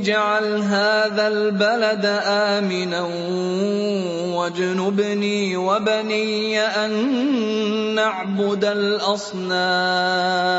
اجْعَلْ هَٰذَا الْبَلَدَ آمِنًا وَاجْنُبْنِي وَبَنِيَّ أَن نَّعْبُدَ الْأَصْنَامَ.